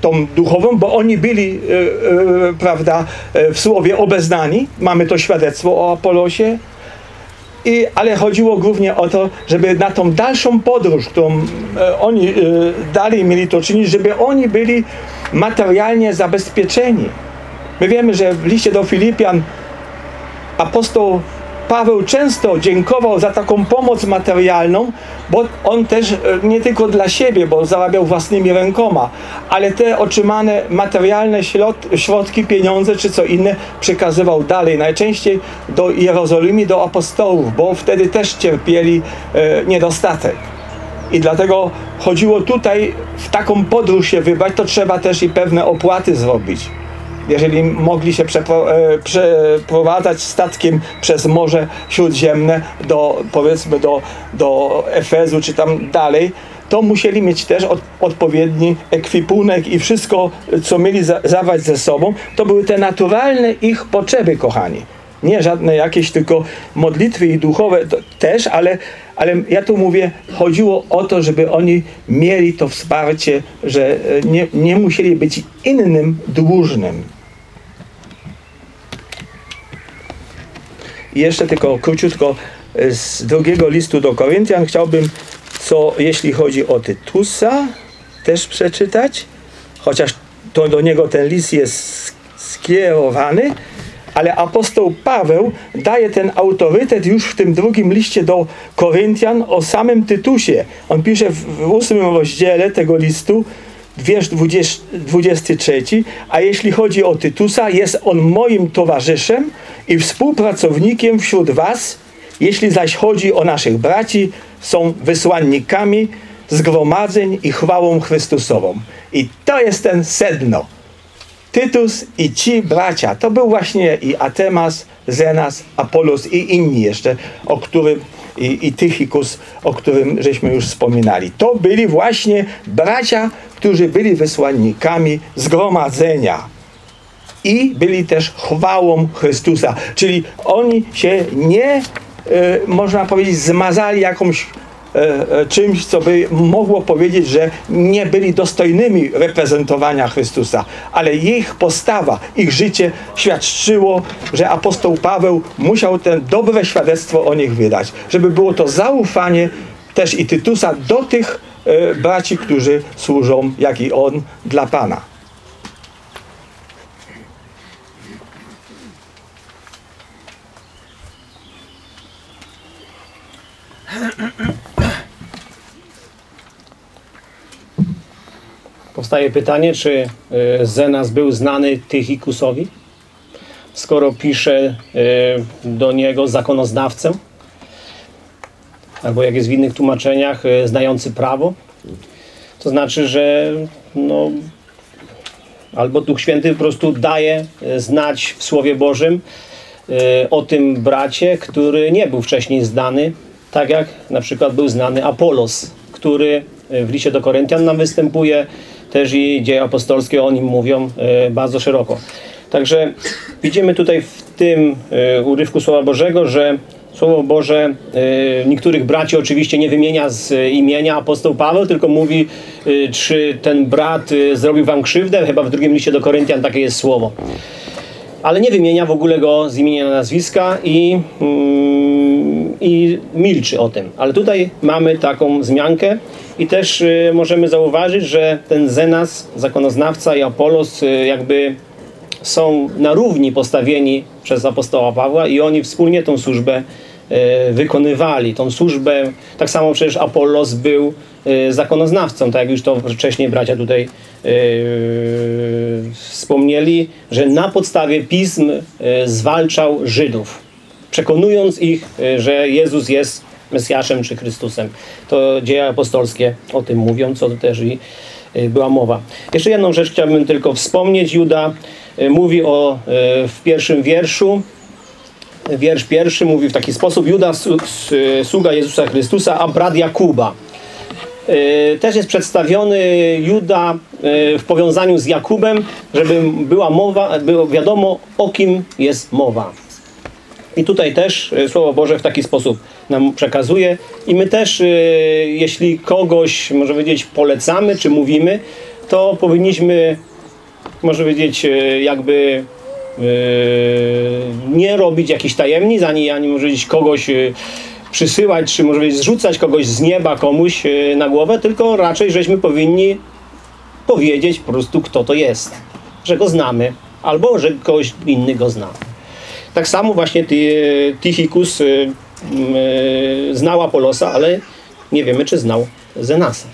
tą duchową, bo oni byli, e, e, prawda, e, w słowie obeznani. Mamy to świadectwo o Apolosie. I, ale chodziło głównie o to, żeby na tą dalszą podróż, którą e, oni dalej mieli to czynić, żeby oni byli materialnie zabezpieczeni. My wiemy, że w liście do Filipian apostoł Paweł często dziękował za taką pomoc materialną, bo on też e, nie tylko dla siebie, bo zarabiał własnymi rękoma, ale te otrzymane materialne środ- środki, pieniądze czy co inne przekazywał dalej, najczęściej do Jerozolimy, do apostołów, bo wtedy też cierpieli e, niedostatek. I dlatego chodziło tutaj w taką podróż się wybrać, to trzeba też i pewne opłaty zrobić jeżeli mogli się e, przeprowadzać statkiem przez Morze Śródziemne do, powiedzmy, do, do Efezu czy tam dalej, to musieli mieć też od, odpowiedni ekwipunek i wszystko, co mieli za, zabrać ze sobą. To były te naturalne ich potrzeby, kochani. Nie żadne jakieś tylko modlitwy i duchowe to też, ale, ale ja tu mówię, chodziło o to, żeby oni mieli to wsparcie, że e, nie, nie musieli być innym dłużnym. Jeszcze tylko króciutko e, z drugiego listu do Koryntian chciałbym, co jeśli chodzi o Tytusa, też przeczytać, chociaż to do niego ten list jest skierowany, ale apostoł Paweł daje ten autorytet już w tym drugim liście do Koryntian o samym Tytusie. On pisze w ósmym rozdziale tego listu, wiersz 20, 23, a jeśli chodzi o Tytusa, jest on moim towarzyszem i współpracownikiem wśród was, jeśli zaś chodzi o naszych braci, są wysłannikami zgromadzeń i chwałą Chrystusową. I to jest ten sedno. Tytus i ci bracia, to był właśnie i Atemas, Zenas, Apolos i inni jeszcze, o którym i, i Tychikus, o którym żeśmy już wspominali. To byli właśnie bracia, którzy byli wysłannikami zgromadzenia i byli też chwałą Chrystusa. Czyli oni się nie, e, można powiedzieć, zmazali jakąś czymś, co by mogło powiedzieć, że nie byli dostojnymi reprezentowania Chrystusa, ale ich postawa, ich życie świadczyło, że apostoł Paweł musiał ten dobre świadectwo o nich wydać, żeby było to zaufanie też i Tytusa do tych e, braci, którzy służą, jak i on, dla Pana. Powstaje pytanie, czy e, Zenas był znany Tychikusowi, skoro pisze e, do niego zakonoznawcę, albo jak jest w innych tłumaczeniach, e, znający prawo. To znaczy, że no, albo Duch Święty po prostu daje znać w Słowie Bożym o tym bracie, który nie był wcześniej znany, tak jak na przykład był znany Apolos, który w liście do Koryntian nam występuje, też i dzieje apostolskie o nim mówią e, bardzo szeroko. Także widzimy tutaj w tym e, urywku Słowa Bożego, że Słowo Boże e, niektórych braci oczywiście nie wymienia z imienia apostoł Paweł, tylko mówi, czy ten brat zrobił wam krzywdę. Chyba w drugim liście do Koryntian takie jest słowo. Ale nie wymienia w ogóle go z imienia na nazwiska i, mm, i milczy o tym. Ale tutaj mamy taką wzmiankę i też e, możemy zauważyć, że ten Zenas, zakonoznawca i Apolos e, jakby są na równi postawieni przez apostoła Pawła i oni wspólnie tą służbę e, wykonywali. Tą służbę, tak samo przecież Apollos był zakonoznawcą, tak jak już to wcześniej bracia tutaj e, wspomnieli, że na podstawie pism zwalczał Żydów, przekonując ich, że Jezus jest Mesjaszem czy Chrystusem. To dzieje apostolskie o tym mówią, co też i e, była mowa. Jeszcze jedną rzecz chciałbym tylko wspomnieć. Juda e, mówi o e, w pierwszym wierszu, wiersz pierwszy mówi w taki sposób Juda, sługa Jezusa Chrystusa, a brat Jakuba. Też jest przedstawiony Juda w powiązaniu z Jakubem, żeby była mowa, było wiadomo o kim jest mowa. I tutaj też e, Słowo Boże w taki sposób nam przekazuje. I my też, e, jeśli kogoś, może powiedzieć, polecamy, czy mówimy, to powinniśmy, może powiedzieć, e, jakby nie robić jakichś tajemnic, ani, ani może powiedzieć, kogoś przysyłać, czy może powiedzieć, zrzucać kogoś z nieba komuś na głowę, tylko raczej żeśmy powinni powiedzieć po prostu, kto to jest. Że go znamy, albo że kogoś inny go zna. Tak samo właśnie Ty- Tychikus y, y, znał Apolosa, ale nie wiemy, czy znał Zenasa.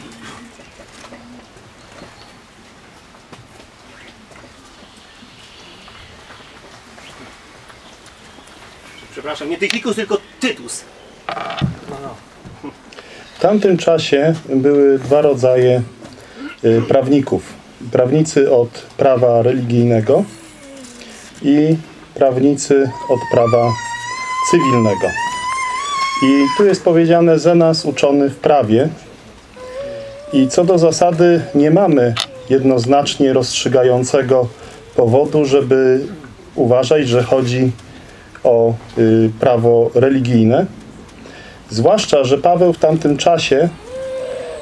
Przepraszam, nie Tychikus, tylko Tytus. W tamtym czasie były dwa rodzaje y, prawników. Prawnicy od prawa religijnego i prawnicy od prawa cywilnego. I tu jest powiedziane Zenas uczony w prawie. I co do zasady nie mamy jednoznacznie rozstrzygającego powodu, żeby uważać, że chodzi o y, prawo religijne. Zwłaszcza, że Paweł w tamtym czasie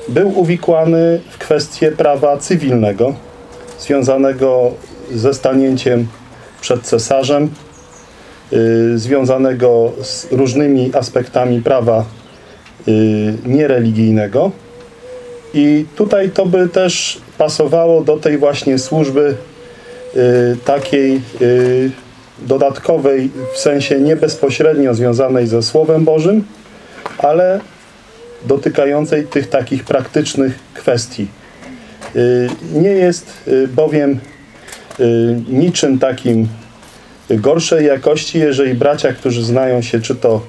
był uwikłany w kwestię prawa cywilnego, związanego ze stanięciem przed cesarzem, y, związanego z różnymi aspektami prawa y, niereligijnego. I tutaj to by też pasowało do tej właśnie służby y, takiej dodatkowej, w sensie nie bezpośrednio związanej ze Słowem Bożym, ale dotykającej tych takich praktycznych kwestii. Nie jest bowiem niczym takim gorszej jakości, jeżeli bracia, którzy znają się czy to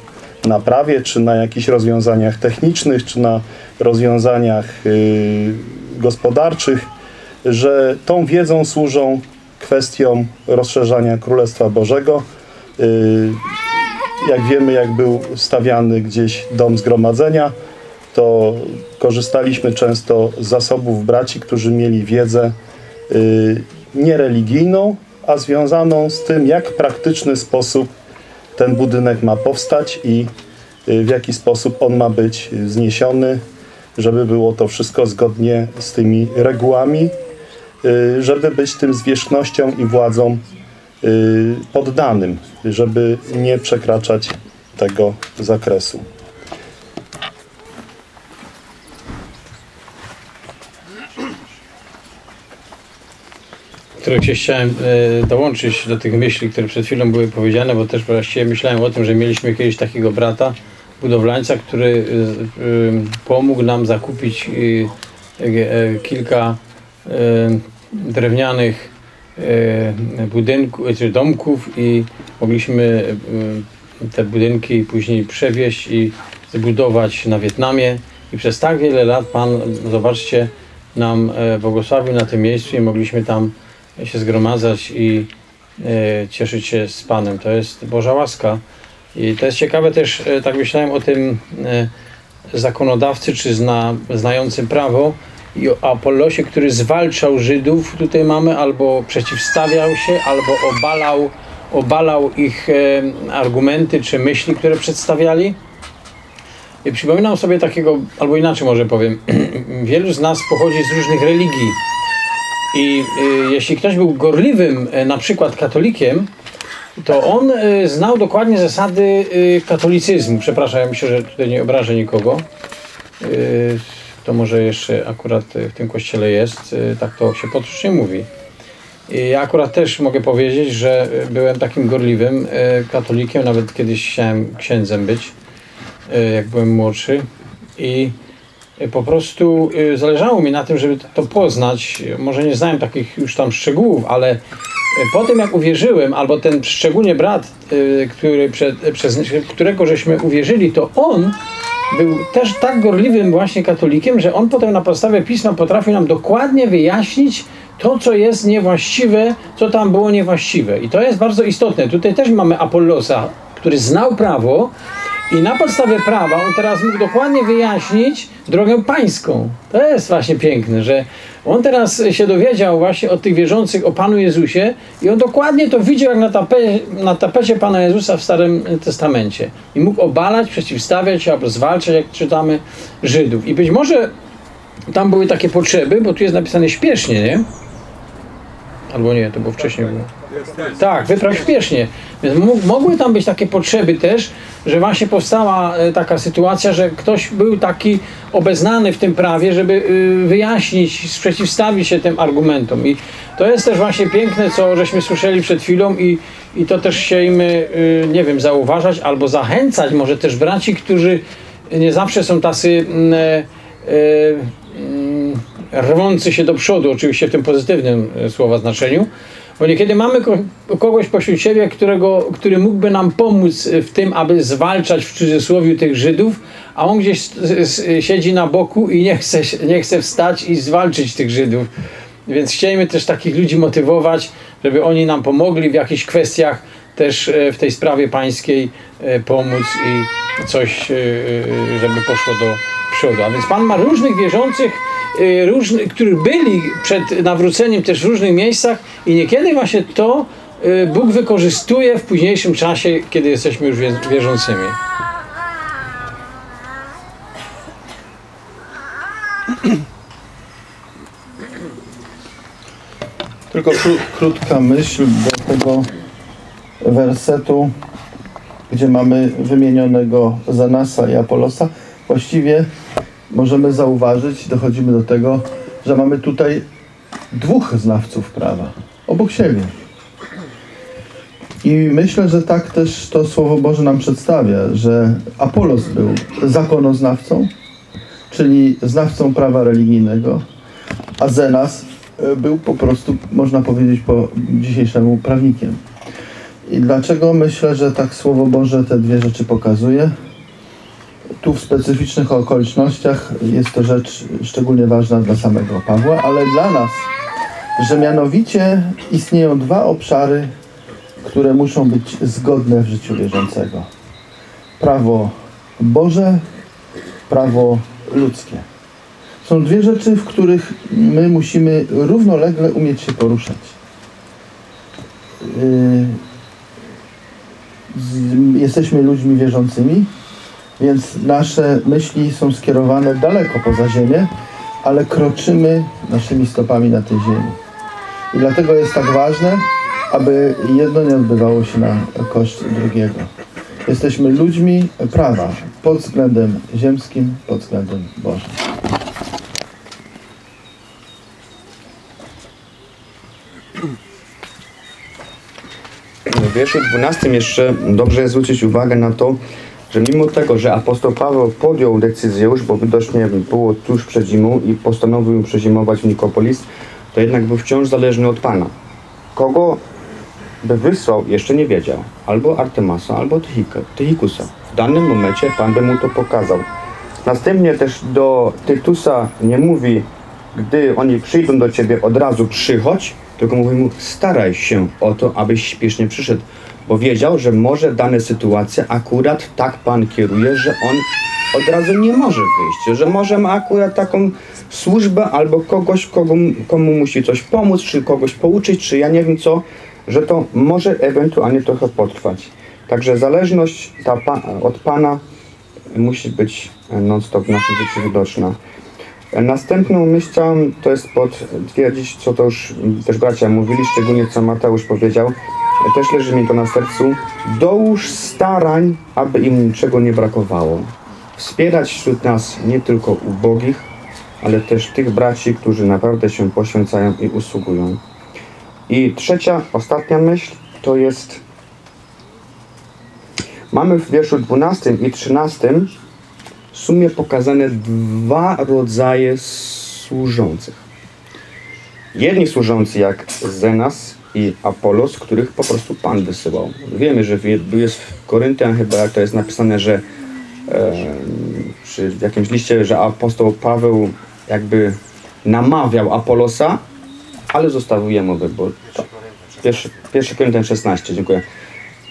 na prawie, czy na jakichś rozwiązaniach technicznych, czy na rozwiązaniach y, gospodarczych, że tą wiedzą służą kwestiom rozszerzania Królestwa Bożego. Y, jak wiemy, jak był stawiany gdzieś dom zgromadzenia, to korzystaliśmy często z zasobów braci, którzy mieli wiedzę y, niereligijną, a związaną z tym, jak praktyczny sposób ten budynek ma powstać i y, w jaki sposób on ma być zniesiony, żeby było to wszystko zgodnie z tymi regułami, y, żeby być tym zwierzchnością i władzą y, poddanym, żeby nie przekraczać tego zakresu. Które się chciałem e, dołączyć do tych myśli, które przed chwilą były powiedziane, bo też właściwie myślałem o tym, że mieliśmy kiedyś takiego brata, budowlańca, który e, e, pomógł nam zakupić kilka drewnianych budynków, czy domków i mogliśmy te budynki później przewieźć i zbudować na Wietnamie. I przez tak wiele lat Pan, zobaczcie, nam błogosławił na tym miejscu i mogliśmy tam się zgromadzać i e, cieszyć się z Panem. To jest Boża łaska. I to jest ciekawe też, e, tak myślałem o tym e, zakonodawcy, czy zna, znającym prawo i o Apollosie, który zwalczał Żydów, tutaj mamy, albo przeciwstawiał się, albo obalał, obalał ich argumenty, czy myśli, które przedstawiali. I przypominam sobie takiego, albo inaczej może powiem, wielu z nas pochodzi z różnych religii. I y, jeśli ktoś był gorliwym, y, na przykład katolikiem, to on y, znał dokładnie zasady katolicyzmu. Przepraszam, ja myślę, że tutaj nie obrażę nikogo. To może jeszcze akurat w tym kościele jest, tak to się potocznie mówi. I ja akurat też mogę powiedzieć, że byłem takim gorliwym katolikiem, nawet kiedyś chciałem księdzem być, jak byłem młodszy. I po prostu y, zależało mi na tym, żeby to- poznać. Może nie znałem takich już tam szczegółów, ale y, po tym jak uwierzyłem, albo ten szczególnie brat, y, który przed, przez którego żeśmy uwierzyli, to on był też tak gorliwym właśnie katolikiem, że on potem na podstawie pisma potrafił nam dokładnie wyjaśnić to, co jest niewłaściwe, co tam było niewłaściwe. I to jest bardzo istotne. Tutaj też mamy Apollosa, który znał prawo i na podstawie prawa on teraz mógł dokładnie wyjaśnić drogę pańską. To jest właśnie piękne, że on teraz się dowiedział właśnie od tych wierzących o Panu Jezusie i on dokładnie to widział jak na, tape, na tapecie Pana Jezusa w Starym Testamencie. I mógł obalać, przeciwstawiać albo zwalczać, jak czytamy, Żydów. I być może tam były takie potrzeby, bo tu jest napisane śpiesznie, nie? Albo nie, to było wcześniej było. Tak, wypraw śpiesznie. Więc mogły tam być takie potrzeby też, że właśnie powstała e, taka sytuacja, że ktoś był taki obeznany w tym prawie, żeby y, wyjaśnić, sprzeciwstawić się tym argumentom. I to jest też właśnie piękne, co żeśmy słyszeli przed chwilą i, i to też chcieliśmy, y, nie wiem, zauważać albo zachęcać może też braci, którzy nie zawsze są tacy mm, e, mm, rwący się do przodu, oczywiście w tym pozytywnym e, słowa znaczeniu, bo niekiedy mamy ko- kogoś pośród siebie, którego, który mógłby nam pomóc w tym, aby zwalczać w cudzysłowie tych Żydów, a on gdzieś siedzi na boku i nie chce, nie chce wstać i zwalczyć tych Żydów. Więc chcieliśmy też takich ludzi motywować, żeby oni nam pomogli w jakichś kwestiach też e, w tej sprawie pańskiej e, pomóc i coś, e, e, żeby poszło do przodu. A więc Pan ma różnych wierzących, e, różnych, którzy byli przed nawróceniem też w różnych miejscach i niekiedy właśnie to e, Bóg wykorzystuje w późniejszym czasie, kiedy jesteśmy już wie- wierzącymi. Tylko kró- krótka myśl do tego wersetu, gdzie mamy wymienionego Zanasa i Apolosa. Właściwie możemy zauważyć, dochodzimy do tego, że mamy tutaj dwóch znawców prawa, obok siebie. I myślę, że tak też to Słowo Boże nam przedstawia, że Apolos był zakonoznawcą, czyli znawcą prawa religijnego, a Zenas e, był po prostu, można powiedzieć po dzisiejszemu, prawnikiem. I dlaczego myślę, że tak Słowo Boże te dwie rzeczy pokazuje? Tu w specyficznych okolicznościach jest to rzecz szczególnie ważna dla samego Pawła, ale dla nas, że mianowicie istnieją dwa obszary, które muszą być zgodne w życiu wierzącego. Prawo Boże, prawo ludzkie. Są dwie rzeczy, w których my musimy równolegle umieć się poruszać. Yy, z- Jesteśmy ludźmi wierzącymi, więc nasze myśli są skierowane daleko poza ziemię, ale kroczymy naszymi stopami na tej ziemi. I dlatego jest tak ważne, aby jedno nie odbywało się na koszt drugiego. Jesteśmy ludźmi prawa pod względem ziemskim, pod względem Bożym. W wierszu 12 jeszcze dobrze zwrócić uwagę na to, że mimo tego, że apostoł Paweł podjął decyzję już, bo widocznie było tuż przed zimą i postanowił przezimować w Nikopolis, to jednak był wciąż zależny od Pana. Kogo by wysłał, jeszcze nie wiedział. Albo Artemasa, albo Tychikusa. W danym momencie Pan by mu to pokazał. Następnie też do Tytusa nie mówi, gdy oni przyjdą do ciebie, od razu przychodź, tylko mówi mu, staraj się o to, abyś śpiesznie przyszedł. Bo wiedział, że może dane sytuacje akurat tak Pan kieruje, że on od razu nie może wyjść, że może ma akurat taką służbę albo kogoś, kogo, komu musi coś pomóc, czy kogoś pouczyć, czy ja nie wiem co, że to może ewentualnie trochę potrwać. Także zależność ta pa, od Pana musi być non-stop w naszym życiu widoczna. Następną myśl chciałem to jest potwierdzić, co to już też bracia mówili, szczególnie co Mateusz powiedział. Też leży mi to na sercu. Dołóż starań, aby im niczego nie brakowało. Wspierać wśród nas nie tylko ubogich, ale też tych braci, którzy naprawdę się poświęcają i usługują. I trzecia, ostatnia myśl to jest mamy w wierszu 12 i 13 w sumie pokazane dwa rodzaje służących. Jedni służący jak Zenas i Apolos, których po prostu Pan wysyłał. Wiemy, że jest w Koryntian chyba jak to jest napisane, że e, przy w jakimś liście, że apostoł Paweł jakby namawiał Apolosa, ale zostawił jemu wybór. Pierwszy, pierwszy Koryntian 16, dziękuję.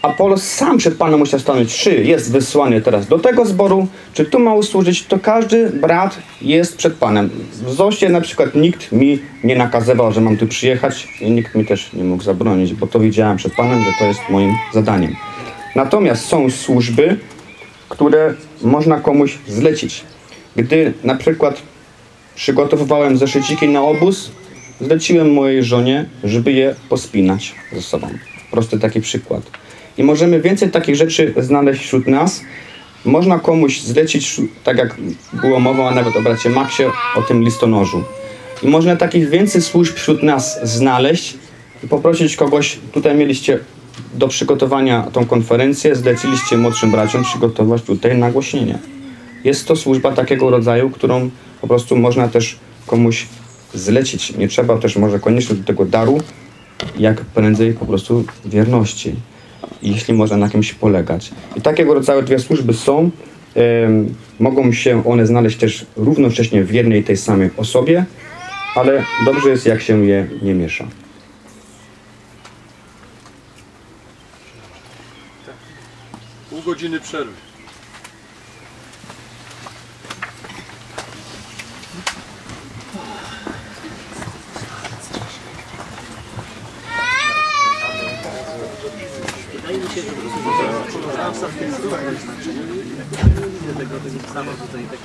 Apolos sam przed Panem musiał stanąć, czy jest wysłany teraz do tego zboru, czy tu ma usłużyć, to każdy brat jest przed Panem. W ZOSie na przykład nikt mi nie nakazywał, że mam tu przyjechać i nikt mi też nie mógł zabronić, bo to widziałem przed Panem, że to jest moim zadaniem. Natomiast są służby, które można komuś zlecić. Gdy na przykład przygotowywałem zeszyciki na obóz, zleciłem mojej żonie, żeby je pospinać ze sobą. Prosty taki przykład. I możemy więcej takich rzeczy znaleźć wśród nas. Można komuś zlecić, tak jak było mowa nawet o bracie Maxie, o tym listonożu. I można takich więcej służb wśród nas znaleźć i poprosić kogoś, tutaj mieliście do przygotowania tą konferencję, zleciliście młodszym braciom przygotować tutaj nagłośnienie. Jest to służba takiego rodzaju, którą po prostu można też komuś zlecić. Nie trzeba też może koniecznie do tego daru, jak prędzej po prostu wierności, jeśli można na kimś polegać. I takiego rodzaju dwie służby są. Mogą się one znaleźć też równocześnie w jednej i tej samej osobie, ale dobrze jest, jak się je nie miesza. Pół godziny przerwy. Tego, tego samo tutaj tak.